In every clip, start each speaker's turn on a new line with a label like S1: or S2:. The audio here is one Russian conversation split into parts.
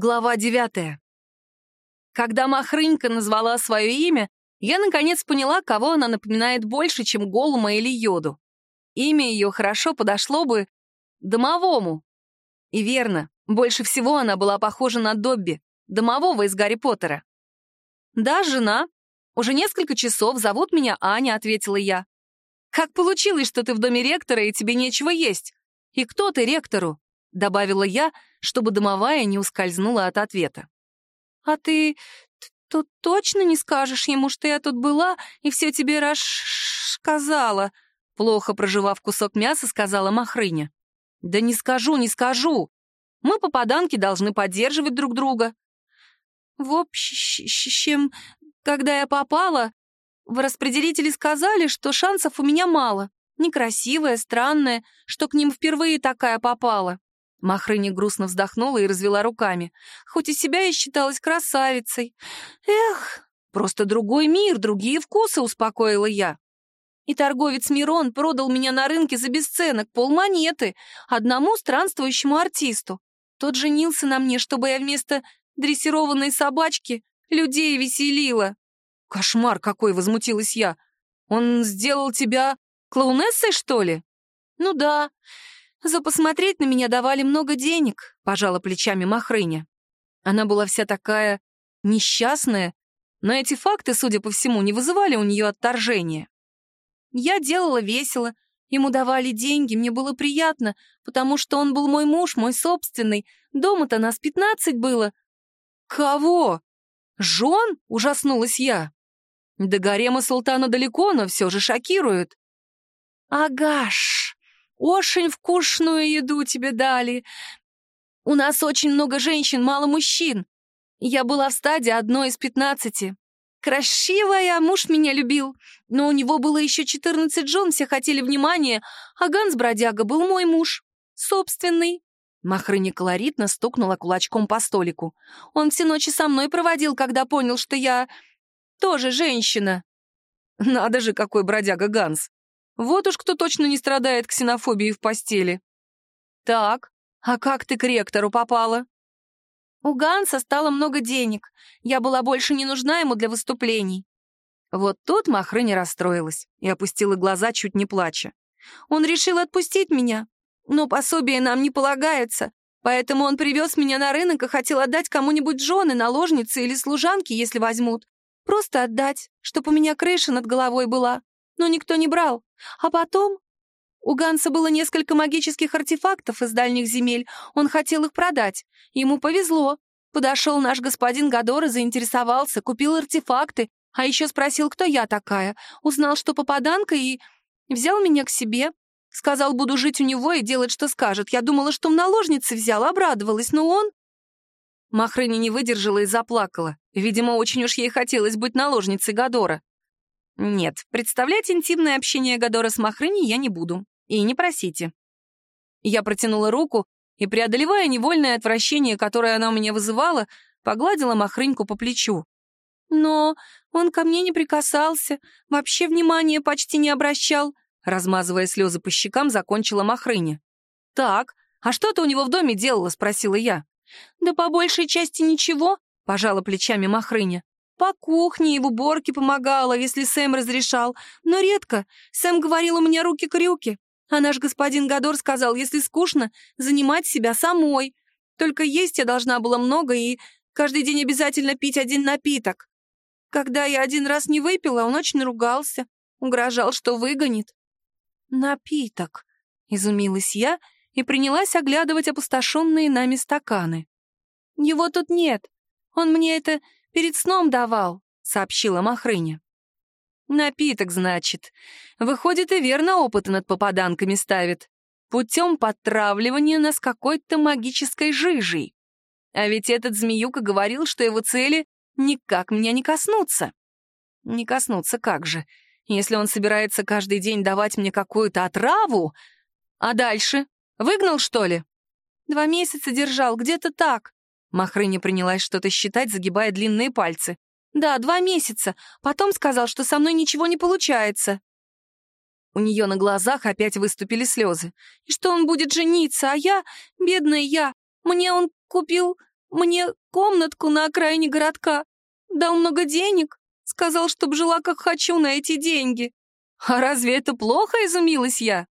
S1: Глава девятая. Когда Махрынька назвала свое имя, я наконец поняла, кого она напоминает больше, чем Голума или Йоду. Имя ее хорошо подошло бы домовому. И верно, больше всего она была похожа на Добби, домового из Гарри Поттера. «Да, жена. Уже несколько часов зовут меня Аня», — ответила я. «Как получилось, что ты в доме ректора и тебе нечего есть? И кто ты ректору?» — добавила я, чтобы домовая не ускользнула от ответа. «А ты тут точно не скажешь ему, что я тут была и все тебе рассказала?» Плохо проживав кусок мяса, сказала Махрыня. «Да не скажу, не скажу. Мы, попаданки, должны поддерживать друг друга». «В общем, когда я попала, в распределители сказали, что шансов у меня мало. Некрасивая, странная, что к ним впервые такая попала. Махрыня грустно вздохнула и развела руками. Хоть и себя и считалась красавицей. Эх, просто другой мир, другие вкусы, успокоила я. И торговец Мирон продал меня на рынке за бесценок, полмонеты, одному странствующему артисту. Тот женился на мне, чтобы я вместо дрессированной собачки людей веселила. Кошмар какой, возмутилась я. Он сделал тебя клоунессой, что ли? Ну да, «За посмотреть на меня давали много денег», — пожала плечами Махрыня. Она была вся такая несчастная, но эти факты, судя по всему, не вызывали у нее отторжения. Я делала весело, ему давали деньги, мне было приятно, потому что он был мой муж, мой собственный. Дома-то нас пятнадцать было. «Кого? Жен?» — ужаснулась я. До гарема султана далеко, но все же шокирует. «Агаш!» Очень вкусную еду тебе дали. У нас очень много женщин, мало мужчин. Я была в стадии одной из пятнадцати. Красивая, муж меня любил, но у него было еще четырнадцать жен, все хотели внимания, а Ганс-бродяга был мой муж, собственный. Махрыня колоритно стукнула кулачком по столику. Он все ночи со мной проводил, когда понял, что я тоже женщина. Надо же, какой бродяга Ганс. Вот уж кто точно не страдает ксенофобией в постели. Так, а как ты к ректору попала? У Ганса стало много денег. Я была больше не нужна ему для выступлений. Вот тут Махрыня расстроилась и опустила глаза, чуть не плача. Он решил отпустить меня, но пособие нам не полагается, поэтому он привез меня на рынок и хотел отдать кому-нибудь жены, наложницы или служанки, если возьмут. Просто отдать, чтобы у меня крыша над головой была но никто не брал. А потом... У Ганса было несколько магических артефактов из дальних земель. Он хотел их продать. Ему повезло. Подошел наш господин Гадор и заинтересовался, купил артефакты, а еще спросил, кто я такая. Узнал, что попаданка, и взял меня к себе. Сказал, буду жить у него и делать, что скажет. Я думала, что в наложнице взял, обрадовалась, но он... Махрыня не выдержала и заплакала. Видимо, очень уж ей хотелось быть наложницей Гадора. Нет, представлять интимное общение Гадора с Махрыней я не буду. И не просите. Я протянула руку и, преодолевая невольное отвращение, которое она у меня вызывала, погладила Махрыньку по плечу. Но он ко мне не прикасался, вообще внимания почти не обращал, размазывая слезы по щекам, закончила Махрыня. «Так, а что ты у него в доме делала?» — спросила я. «Да по большей части ничего», — пожала плечами Махрыня. По кухне и в уборке помогала, если Сэм разрешал, но редко. Сэм говорил, у меня руки-крюки. А наш господин Гадор сказал, если скучно, занимать себя самой. Только есть я должна была много и каждый день обязательно пить один напиток. Когда я один раз не выпила, он очень ругался, угрожал, что выгонит. «Напиток», — изумилась я и принялась оглядывать опустошенные нами стаканы. «Его тут нет. Он мне это Перед сном давал», — сообщила Махрыня. «Напиток, значит. Выходит, и верно опыты над попаданками ставит. Путем подтравливания нас какой-то магической жижей. А ведь этот змеюка говорил, что его цели никак меня не коснутся. Не коснуться как же, если он собирается каждый день давать мне какую-то отраву? А дальше? Выгнал, что ли? Два месяца держал, где-то так. Махрыня принялась что-то считать, загибая длинные пальцы. «Да, два месяца. Потом сказал, что со мной ничего не получается». У нее на глазах опять выступили слезы. «И что он будет жениться, а я, бедная я, мне он купил мне комнатку на окраине городка, дал много денег, сказал, чтоб жила как хочу на эти деньги. А разве это плохо, изумилась я?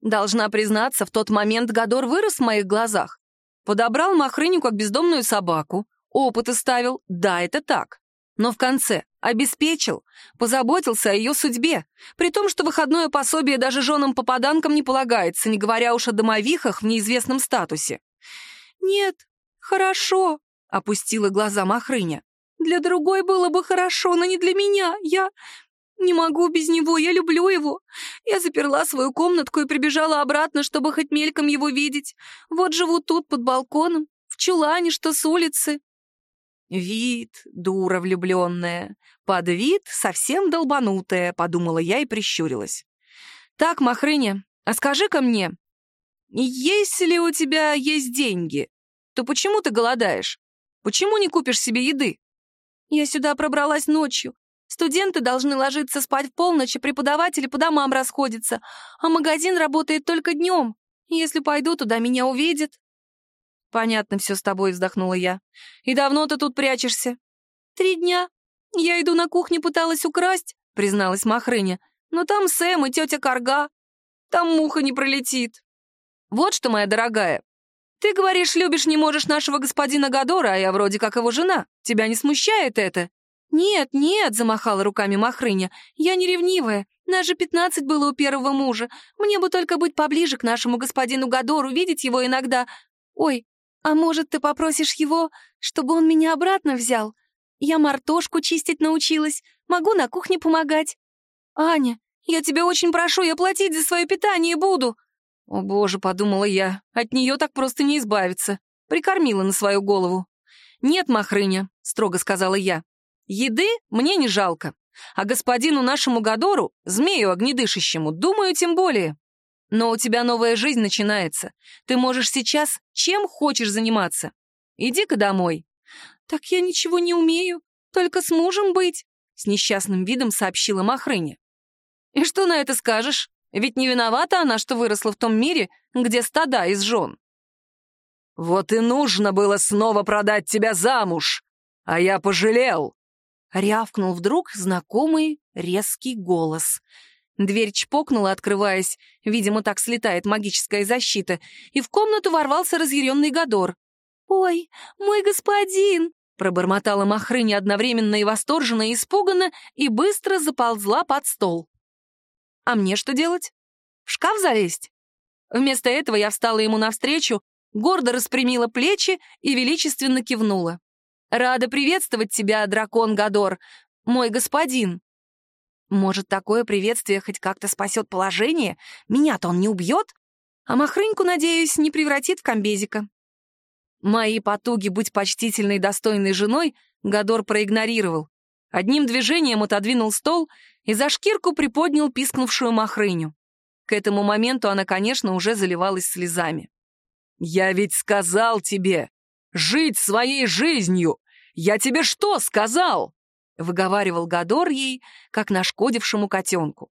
S1: Должна признаться, в тот момент Гадор вырос в моих глазах. Подобрал Махрыню как бездомную собаку, опыты ставил, да, это так. Но в конце обеспечил, позаботился о ее судьбе, при том, что выходное пособие даже женам-попаданкам не полагается, не говоря уж о домовихах в неизвестном статусе. «Нет, хорошо», — опустила глаза Махрыня. «Для другой было бы хорошо, но не для меня. Я не могу без него, я люблю его. Я заперла свою комнатку и прибежала обратно, чтобы хоть мельком его видеть. Вот живу тут, под балконом, в чулане, что с улицы. «Вид, дура влюбленная, под вид совсем долбанутая», — подумала я и прищурилась. «Так, Махрыня, а скажи-ка мне, если у тебя есть деньги, то почему ты голодаешь? Почему не купишь себе еды?» «Я сюда пробралась ночью. Студенты должны ложиться спать в полночь, и преподаватели по домам расходятся, а магазин работает только днем. Если пойду туда, меня увидят». «Понятно все с тобой», — вздохнула я. «И давно ты тут прячешься?» «Три дня. Я иду на кухню, пыталась украсть», — призналась Махрыня. «Но там Сэм и тетя Карга. Там муха не пролетит». «Вот что, моя дорогая, ты говоришь, любишь, не можешь нашего господина Гадора, а я вроде как его жена. Тебя не смущает это?» «Нет, нет», — замахала руками Махрыня, — «я не ревнивая. Нас же пятнадцать было у первого мужа. Мне бы только быть поближе к нашему господину Гадору, видеть его иногда. Ой, «А может, ты попросишь его, чтобы он меня обратно взял? Я мартошку чистить научилась, могу на кухне помогать. Аня, я тебя очень прошу, я платить за свое питание буду». «О боже», — подумала я, — «от нее так просто не избавиться». Прикормила на свою голову. «Нет, Махрыня», — строго сказала я, — «еды мне не жалко, а господину нашему Гадору, змею огнедышащему, думаю, тем более». Но у тебя новая жизнь начинается. Ты можешь сейчас чем хочешь заниматься. Иди-ка домой». «Так я ничего не умею, только с мужем быть», — с несчастным видом сообщила Махрыня. «И что на это скажешь? Ведь не виновата она, что выросла в том мире, где стада из жен». «Вот и нужно было снова продать тебя замуж, а я пожалел!» Рявкнул вдруг знакомый резкий голос — Дверь чпокнула, открываясь, видимо, так слетает магическая защита, и в комнату ворвался разъяренный Гадор. «Ой, мой господин!» пробормотала Махрыня одновременно и восторженно, и испуганно, и быстро заползла под стол. «А мне что делать? В шкаф залезть?» Вместо этого я встала ему навстречу, гордо распрямила плечи и величественно кивнула. «Рада приветствовать тебя, дракон Гадор, мой господин!» Может, такое приветствие хоть как-то спасет положение? Меня-то он не убьет? А Махрыньку, надеюсь, не превратит в комбезика. Мои потуги быть почтительной достойной женой Гадор проигнорировал. Одним движением отодвинул стол и за шкирку приподнял пискнувшую Махрыню. К этому моменту она, конечно, уже заливалась слезами. «Я ведь сказал тебе! Жить своей жизнью! Я тебе что сказал?» — выговаривал Гадор ей, как нашкодившему котенку.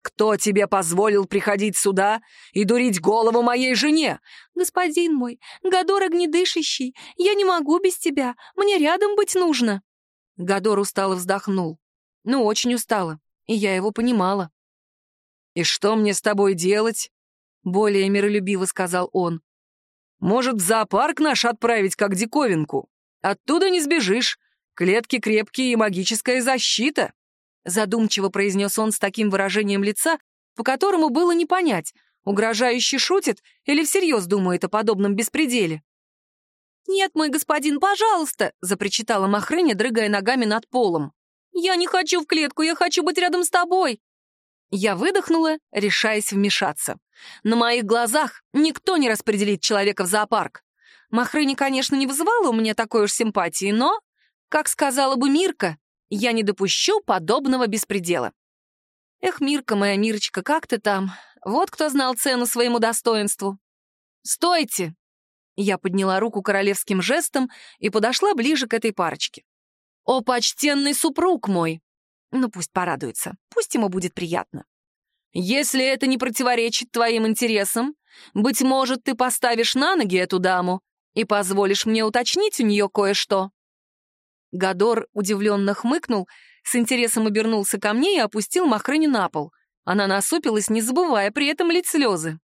S1: «Кто тебе позволил приходить сюда и дурить голову моей жене?» «Господин мой, Гадор огнедышащий, я не могу без тебя, мне рядом быть нужно». Гадор устало вздохнул. Ну, очень устало, и я его понимала. «И что мне с тобой делать?» — более миролюбиво сказал он. «Может, в зоопарк наш отправить как диковинку? Оттуда не сбежишь, Клетки крепкие и магическая защита», — задумчиво произнес он с таким выражением лица, по которому было не понять, угрожающе шутит или всерьез думает о подобном беспределе. «Нет, мой господин, пожалуйста!» — запричитала Махрыня, дрыгая ногами над полом. «Я не хочу в клетку, я хочу быть рядом с тобой!» Я выдохнула, решаясь вмешаться. На моих глазах никто не распределит человека в зоопарк. Махрыня, конечно, не вызывала у меня такой уж симпатии, но как сказала бы Мирка, я не допущу подобного беспредела. Эх, Мирка моя, Мирочка, как ты там? Вот кто знал цену своему достоинству. «Стойте!» Я подняла руку королевским жестом и подошла ближе к этой парочке. «О, почтенный супруг мой!» Ну, пусть порадуется, пусть ему будет приятно. «Если это не противоречит твоим интересам, быть может, ты поставишь на ноги эту даму и позволишь мне уточнить у нее кое-что». Гадор удивленно хмыкнул, с интересом обернулся ко мне и опустил Махрыню на пол. Она насупилась, не забывая при этом лить слезы.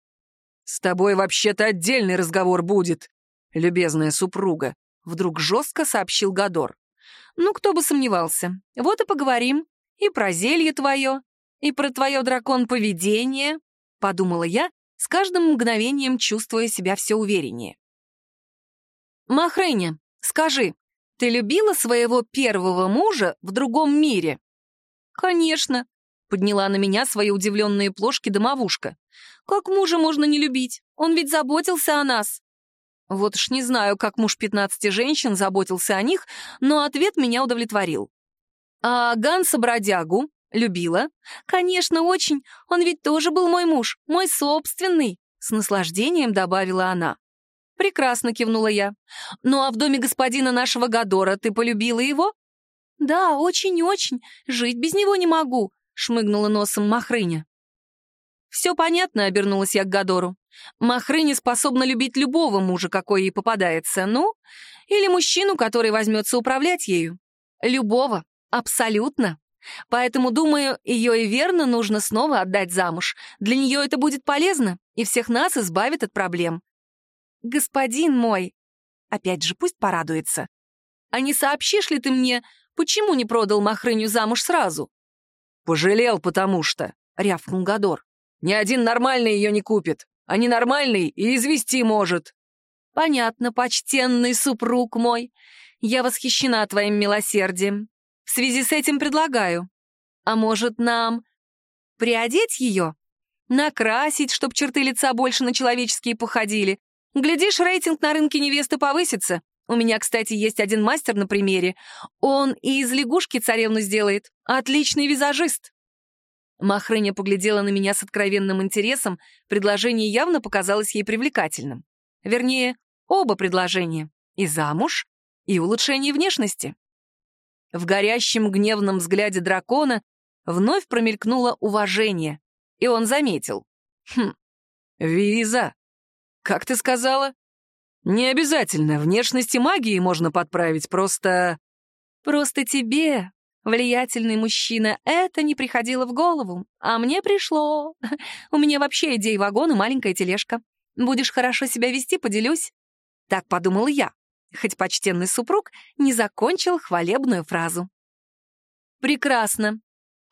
S1: «С тобой вообще-то отдельный разговор будет, любезная супруга», — вдруг жестко сообщил Гадор. «Ну, кто бы сомневался. Вот и поговорим. И про зелье твое, и про твое дракон-поведение», — подумала я, с каждым мгновением чувствуя себя все увереннее. «Махрыня, скажи, ты любила своего первого мужа в другом мире?» «Конечно», — подняла на меня свои удивленные плошки домовушка. «Как мужа можно не любить? Он ведь заботился о нас». Вот уж не знаю, как муж 15 женщин заботился о них, но ответ меня удовлетворил. «А Ганса Бродягу любила?» «Конечно, очень. Он ведь тоже был мой муж, мой собственный», — с наслаждением добавила она. «Прекрасно», — кивнула я. «Ну а в доме господина нашего Гадора ты полюбила его?» «Да, очень-очень. Жить без него не могу», — шмыгнула носом Махрыня. «Все понятно», — обернулась я к Гадору. «Махрыня способна любить любого мужа, какой ей попадается, ну, или мужчину, который возьмется управлять ею. Любого, абсолютно. Поэтому, думаю, ее и верно нужно снова отдать замуж. Для нее это будет полезно и всех нас избавит от проблем господин мой!» Опять же, пусть порадуется. «А не сообщишь ли ты мне, почему не продал Махрыню замуж сразу?» «Пожалел, потому что», — рявкнул Гадор. «Ни один нормальный ее не купит, а ненормальный и извести может». «Понятно, почтенный супруг мой. Я восхищена твоим милосердием. В связи с этим предлагаю. А может, нам приодеть ее? Накрасить, чтоб черты лица больше на человеческие походили, Глядишь, рейтинг на рынке невесты повысится. У меня, кстати, есть один мастер на примере. Он и из лягушки царевну сделает. Отличный визажист. Махрыня поглядела на меня с откровенным интересом, предложение явно показалось ей привлекательным. Вернее, оба предложения. И замуж, и улучшение внешности. В горящем гневном взгляде дракона вновь промелькнуло уважение, и он заметил. «Хм, Виза, «Как ты сказала?» «Не обязательно. Внешности магии можно подправить, просто...» «Просто тебе, влиятельный мужчина, это не приходило в голову, а мне пришло. У меня вообще идей вагон и маленькая тележка. Будешь хорошо себя вести, поделюсь». Так подумала я, хоть почтенный супруг не закончил хвалебную фразу. «Прекрасно.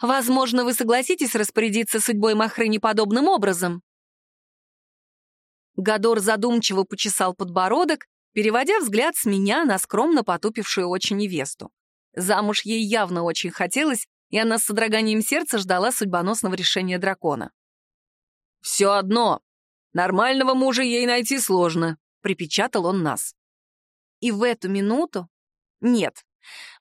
S1: Возможно, вы согласитесь распорядиться судьбой Махры подобным образом?» Гадор задумчиво почесал подбородок, переводя взгляд с меня на скромно потупившую очи невесту. Замуж ей явно очень хотелось, и она с содроганием сердца ждала судьбоносного решения дракона. «Все одно. Нормального мужа ей найти сложно», — припечатал он нас. И в эту минуту... Нет,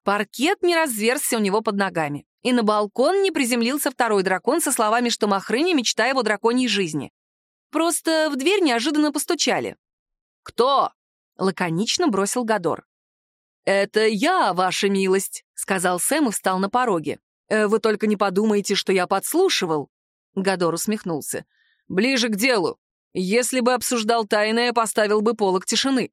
S1: паркет не разверзся у него под ногами, и на балкон не приземлился второй дракон со словами, что Махрыня — мечта его драконьей жизни. Просто в дверь неожиданно постучали. «Кто?» — лаконично бросил Гадор. «Это я, ваша милость», — сказал Сэм и встал на пороге. «Э, «Вы только не подумайте, что я подслушивал». Гадор усмехнулся. «Ближе к делу. Если бы обсуждал тайное, поставил бы полок тишины».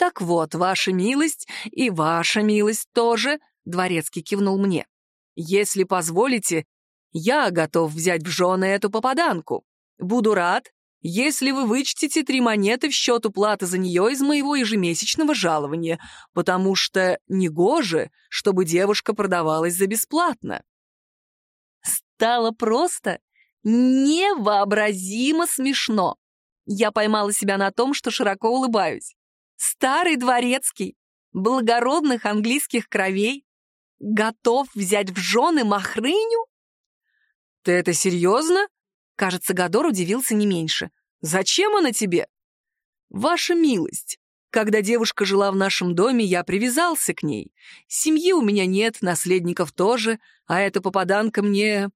S1: «Так вот, ваша милость и ваша милость тоже», — Дворецкий кивнул мне. «Если позволите, я готов взять в жены эту попаданку. Буду рад, если вы вычтете три монеты в счет уплаты за нее из моего ежемесячного жалования, потому что негоже, чтобы девушка продавалась за бесплатно. Стало просто невообразимо смешно. Я поймала себя на том, что широко улыбаюсь. Старый дворецкий, благородных английских кровей, готов взять в жены махрыню? «Ты это серьезно?» Кажется, Гадор удивился не меньше. «Зачем она тебе?» «Ваша милость. Когда девушка жила в нашем доме, я привязался к ней. Семьи у меня нет, наследников тоже, а эта попаданка мне...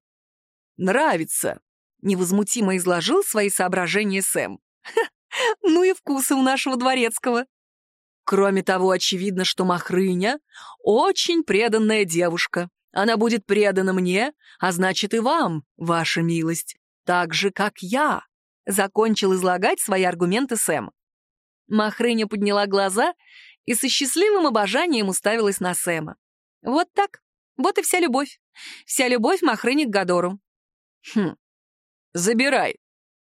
S1: нравится», — невозмутимо изложил свои соображения Сэм. «Ну и вкусы у нашего дворецкого». Кроме того, очевидно, что Махрыня — очень преданная девушка. Она будет предана мне, а значит и вам, ваша милость так же, как я», — закончил излагать свои аргументы Сэм. Махрыня подняла глаза и со счастливым обожанием уставилась на Сэма. Вот так. Вот и вся любовь. Вся любовь Махрыни к Гадору.
S2: Хм. Забирай.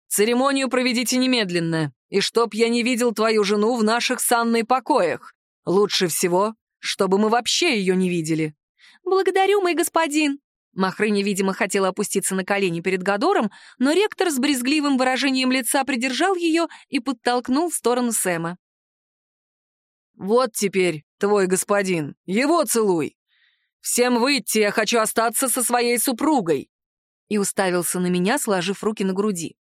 S2: Церемонию проведите немедленно, и чтоб я не видел твою жену в наших санной покоях. Лучше всего, чтобы мы вообще ее не видели.
S1: Благодарю, мой господин. Махрыня, видимо, хотела опуститься на колени перед Гадором, но ректор с брезгливым выражением лица придержал ее и подтолкнул в сторону Сэма.
S2: «Вот теперь твой господин, его целуй! Всем выйти, я хочу остаться со своей супругой!»
S1: И уставился на меня, сложив руки на груди.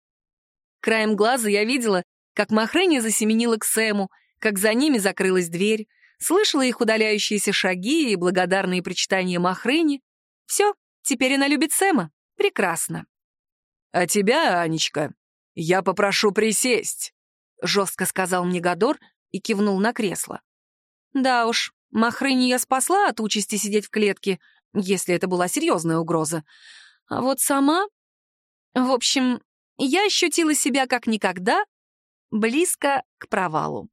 S1: Краем глаза я видела, как Махрыня засеменила к Сэму, как за ними закрылась дверь, слышала их удаляющиеся шаги и благодарные причитания Махрыни. Все, Теперь она любит Сэма. Прекрасно.
S2: «А тебя, Анечка, я попрошу присесть», — жестко сказал мне Гадор и кивнул на кресло.
S1: Да уж, Махрыни я спасла от участи сидеть в клетке, если это была серьезная угроза. А вот сама... В общем, я ощутила себя как никогда близко к провалу.